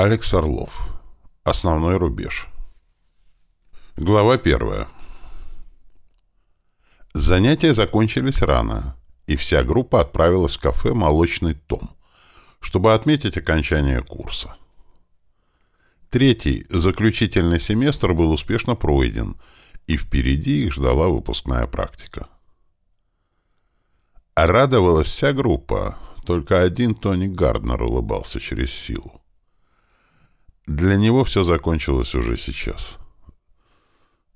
Алекс Орлов. Основной рубеж. Глава первая. Занятия закончились рано, и вся группа отправилась в кафе «Молочный том», чтобы отметить окончание курса. Третий, заключительный семестр был успешно пройден, и впереди их ждала выпускная практика. Радовалась вся группа, только один Тони Гарднер улыбался через силу. Для него все закончилось уже сейчас.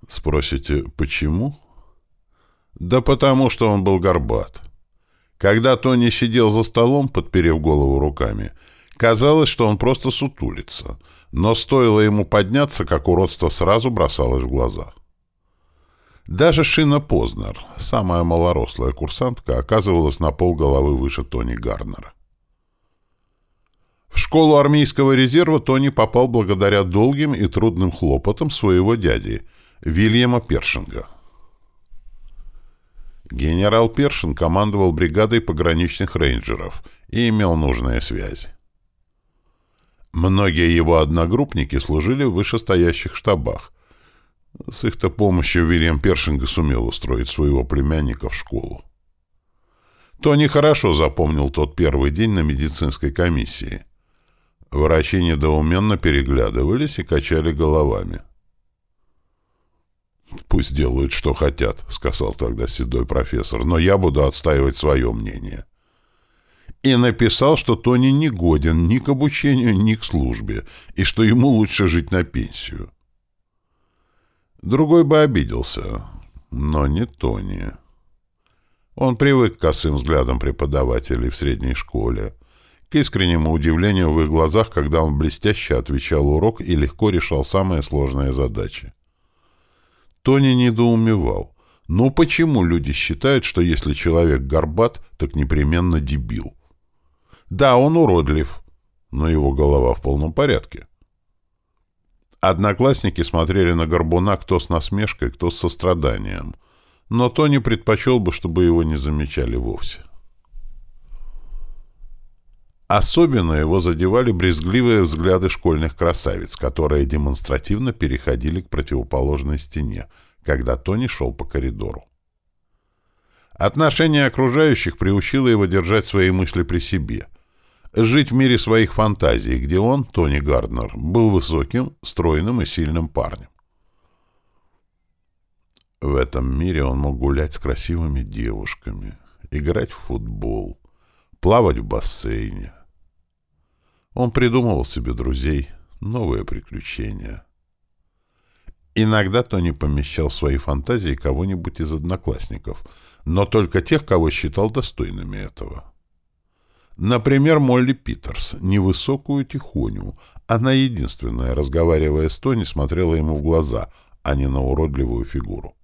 Спросите, почему? Да потому, что он был горбат. Когда Тони сидел за столом, подперев голову руками, казалось, что он просто сутулится, но стоило ему подняться, как уродство сразу бросалось в глаза. Даже Шина Познер, самая малорослая курсантка, оказывалась на полголовы выше Тони Гарнера. В школу армейского резерва Тони попал благодаря долгим и трудным хлопотам своего дяди, Вильяма Першинга. Генерал Першин командовал бригадой пограничных рейнджеров и имел нужные связи. Многие его одногруппники служили в вышестоящих штабах. С их-то помощью Вильям Першинга сумел устроить своего племянника в школу. Тони хорошо запомнил тот первый день на медицинской комиссии – Врачи недоуменно переглядывались и качали головами. «Пусть делают, что хотят», — сказал тогда седой профессор, «но я буду отстаивать свое мнение». И написал, что Тони не годен ни к обучению, ни к службе, и что ему лучше жить на пенсию. Другой бы обиделся, но не Тони. Он привык к косым взглядам преподавателей в средней школе, к искреннему удивлению в их глазах, когда он блестяще отвечал урок и легко решал самые сложные задачи. Тони недоумевал. Но почему люди считают, что если человек горбат, так непременно дебил? Да, он уродлив, но его голова в полном порядке. Одноклассники смотрели на Горбуна кто с насмешкой, кто с состраданием. Но Тони предпочел бы, чтобы его не замечали вовсе. Особенно его задевали брезгливые взгляды школьных красавиц, которые демонстративно переходили к противоположной стене, когда Тони шел по коридору. Отношение окружающих приучило его держать свои мысли при себе, жить в мире своих фантазий, где он, Тони Гарднер, был высоким, стройным и сильным парнем. В этом мире он мог гулять с красивыми девушками, играть в футбол, плавать в бассейне, он придумывал себе друзей, новые приключения. Иногда Тони помещал в свои фантазии кого-нибудь из одноклассников, но только тех, кого считал достойными этого. Например, Молли Питерс, невысокую тихоню. Она единственная, разговаривая с Тони, смотрела ему в глаза, а не на уродливую фигуру.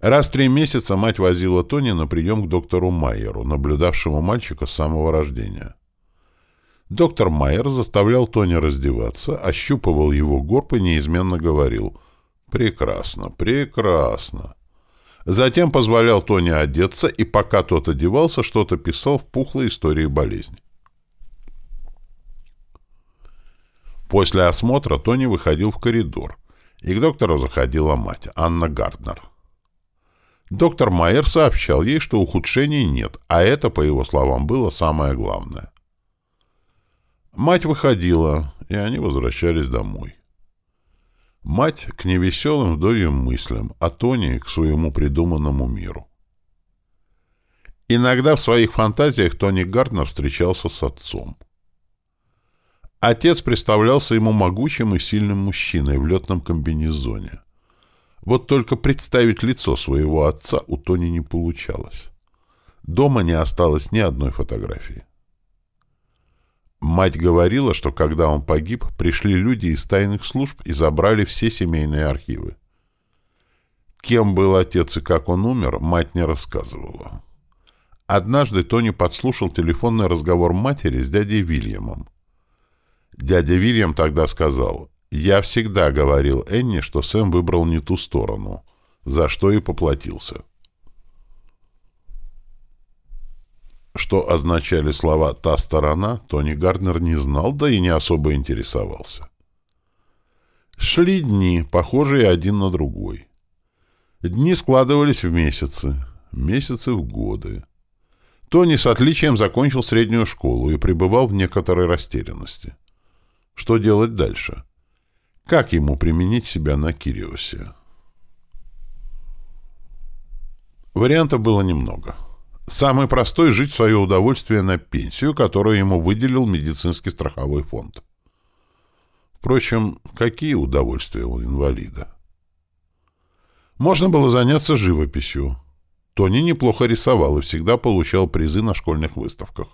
Раз в три месяца мать возила Тони на прием к доктору Майеру, наблюдавшему мальчика с самого рождения. Доктор Майер заставлял Тони раздеваться, ощупывал его горб и неизменно говорил «Прекрасно, прекрасно». Затем позволял Тони одеться, и пока тот одевался, что-то писал в пухлой истории болезни. После осмотра Тони выходил в коридор, и к доктору заходила мать, Анна Гарднер. Доктор Майер сообщал ей, что ухудшений нет, а это, по его словам, было самое главное. Мать выходила, и они возвращались домой. Мать к невеселым вдовьим мыслям, а Тони к своему придуманному миру. Иногда в своих фантазиях Тони Гарднер встречался с отцом. Отец представлялся ему могучим и сильным мужчиной в летном комбинезоне. Вот только представить лицо своего отца у Тони не получалось. Дома не осталось ни одной фотографии. Мать говорила, что когда он погиб, пришли люди из тайных служб и забрали все семейные архивы. Кем был отец и как он умер, мать не рассказывала. Однажды Тони подслушал телефонный разговор матери с дядей Вильямом. Дядя Вильям тогда сказал, «Я всегда говорил Энни, что Сэм выбрал не ту сторону, за что и поплатился». Что означали слова «та сторона», Тони Гарднер не знал, да и не особо интересовался. Шли дни, похожие один на другой. Дни складывались в месяцы, месяцы в годы. Тони с отличием закончил среднюю школу и пребывал в некоторой растерянности. Что делать дальше? Как ему применить себя на Кириосе? Вариантов было немного. Самый простой — жить в свое удовольствие на пенсию, которую ему выделил медицинский страховой фонд. Впрочем, какие удовольствия у инвалида? Можно было заняться живописью. Тони неплохо рисовал и всегда получал призы на школьных выставках.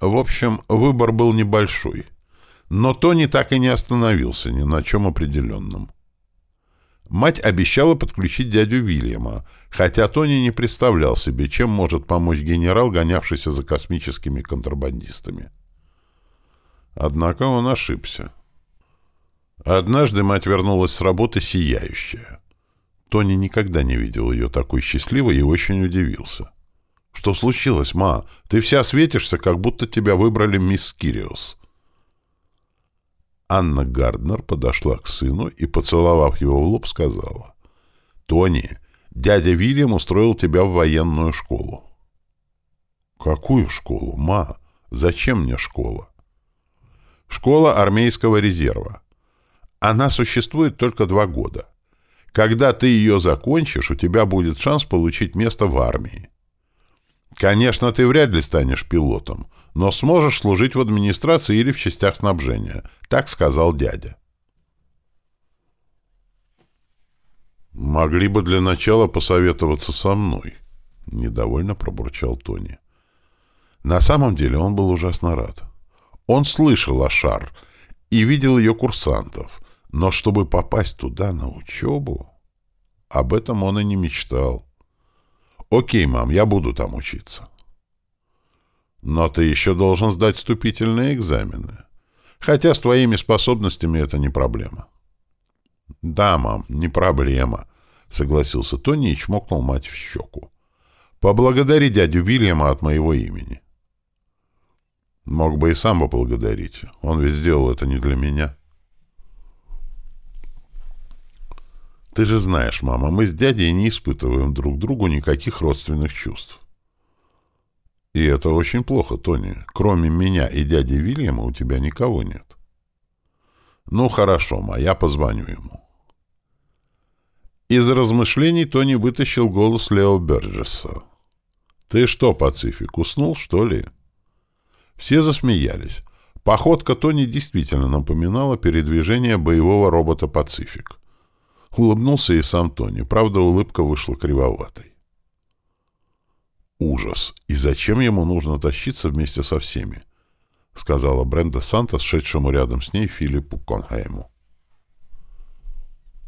В общем, выбор был небольшой. Но Тони так и не остановился ни на чем определенном. Мать обещала подключить дядю Вильяма, хотя Тони не представлял себе, чем может помочь генерал, гонявшийся за космическими контрабандистами. Однако он ошибся. Однажды мать вернулась с работы сияющая. Тони никогда не видел ее такой счастливой и очень удивился. «Что случилось, ма? Ты вся светишься, как будто тебя выбрали мисс Кириус». Анна Гарднер подошла к сыну и, поцеловав его в лоб, сказала, «Тони, дядя Вильям устроил тебя в военную школу». «Какую школу, ма? Зачем мне школа?» «Школа армейского резерва. Она существует только два года. Когда ты ее закончишь, у тебя будет шанс получить место в армии. Конечно, ты вряд ли станешь пилотом, но сможешь служить в администрации или в частях снабжения, так сказал дядя. Могли бы для начала посоветоваться со мной, недовольно пробурчал Тони. На самом деле он был ужасно рад. Он слышал о Шар и видел ее курсантов, но чтобы попасть туда на учебу, об этом он и не мечтал. «Окей, мам, я буду там учиться». «Но ты еще должен сдать вступительные экзамены. Хотя с твоими способностями это не проблема». «Да, мам, не проблема», — согласился Тони и чмокнул мать в щеку. «Поблагодари дядю Вильяма от моего имени». «Мог бы и сам поблагодарить. Он ведь сделал это не для меня». Ты же знаешь, мама, мы с дядей не испытываем друг другу никаких родственных чувств. И это очень плохо, Тони. Кроме меня и дяди Вильяма у тебя никого нет. Ну, хорошо, ма, я позвоню ему. Из размышлений Тони вытащил голос Лео Берджеса. «Ты что, Пацифик, уснул, что ли?» Все засмеялись. Походка Тони действительно напоминала передвижение боевого робота «Пацифик». Улыбнулся и сам Тони. Правда, улыбка вышла кривоватой. «Ужас! И зачем ему нужно тащиться вместе со всеми?» — сказала Бренда Сантос, шедшему рядом с ней Филиппу Конхайму.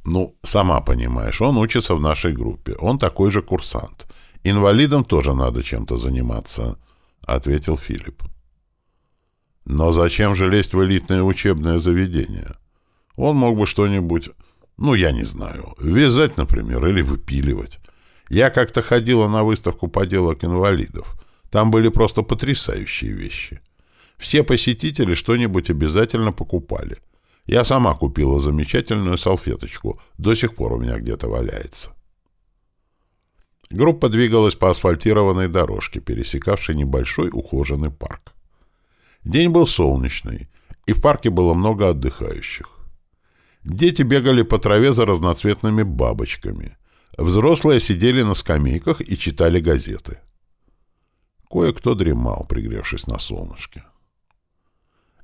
«Ну, сама понимаешь, он учится в нашей группе. Он такой же курсант. Инвалидам тоже надо чем-то заниматься», — ответил Филипп. «Но зачем же лезть в элитное учебное заведение? Он мог бы что-нибудь ну, я не знаю. Вязать, например, или выпиливать. Я как-то ходила на выставку поделок инвалидов. Там были просто потрясающие вещи. Все посетители что-нибудь обязательно покупали. Я сама купила замечательную салфеточку. До сих пор у меня где-то валяется. Группа двигалась по асфальтированной дорожке, пересекавшей небольшой ухоженный парк. День был солнечный, и в парке было много отдыхающих. Дети бегали по траве за разноцветными бабочками. Взрослые сидели на скамейках и читали газеты. Кое-кто дремал, пригревшись на солнышке.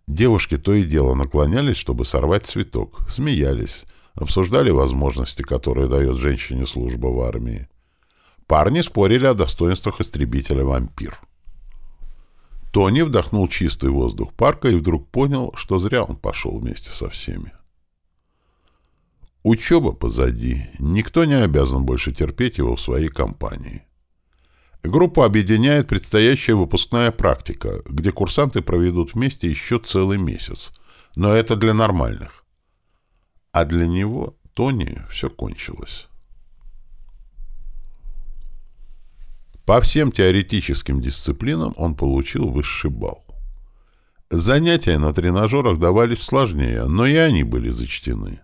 Девушки то и дело наклонялись, чтобы сорвать цветок, смеялись, обсуждали возможности, которые дает женщине служба в армии. Парни спорили о достоинствах истребителя «Вампир». Тони вдохнул чистый воздух парка и вдруг понял, что зря он пошел вместе со всеми. Учеба позади. Никто не обязан больше терпеть его в своей компании. Группу объединяет предстоящая выпускная практика, где курсанты проведут вместе еще целый месяц. Но это для нормальных. А для него, Тони, все кончилось. По всем теоретическим дисциплинам он получил высший балл. Занятия на тренажерах давались сложнее, но и они были зачтены.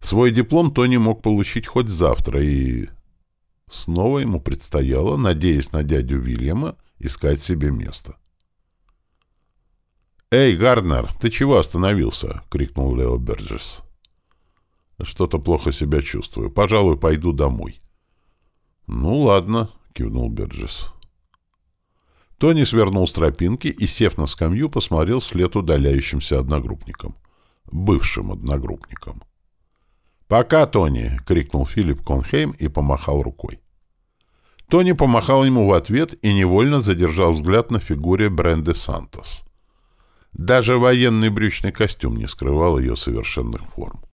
Свой диплом Тони мог получить хоть завтра, и... Снова ему предстояло, надеясь на дядю Вильяма, искать себе место. «Эй, Гарднер, ты чего остановился?» — крикнул Лео Берджес. «Что-то плохо себя чувствую. Пожалуй, пойду домой». «Ну, ладно», — кивнул Берджес. Тони свернул с тропинки и, сев на скамью, посмотрел вслед удаляющимся одногруппникам. Бывшим одногруппникам. «Пока, Тони!» — крикнул Филипп Конхейм и помахал рукой. Тони помахал ему в ответ и невольно задержал взгляд на фигуре Бренды Сантос. Даже военный брючный костюм не скрывал ее совершенных форм.